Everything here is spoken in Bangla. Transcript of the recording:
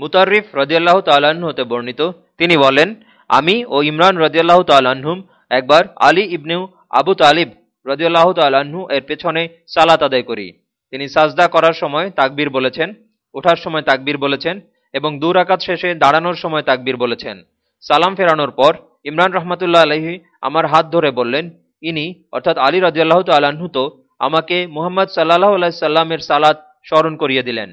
মুতারিফ রদিয়াল্লাহ তাল্লাহ্ন হতে বর্ণিত। তিনি বলেন, আমি ও ইমরান রদিয়াল্লাহ তাল্লাহ্ন একবার আলী ইবনু আবু তালিব রদিয়াল্লাহ তাল্লাহ্ন এর পেছনে সালাত আদায় করি। তিনি সাজদা করার সময় তাকবীর বলেছেন, ওঠার সময় তাকবীর বলেছেন এবং দূর আকাত শেষে দাঁড়ানোর সময় তাকবীর বলেছেন। সালাম ফেরানোর পর ইমরান রহমতুল্লাহ আলহি আমার হাত ধরে বললেন, ইনি, অর্থাৎ আলী রাজিয়াল্লাহ তাল্লাহ্ন তো আমাকে মুহাম্মদ সাল্লাহ আলাইসাল্লামের সালাত স্মরণ করিয়ে দিলেন।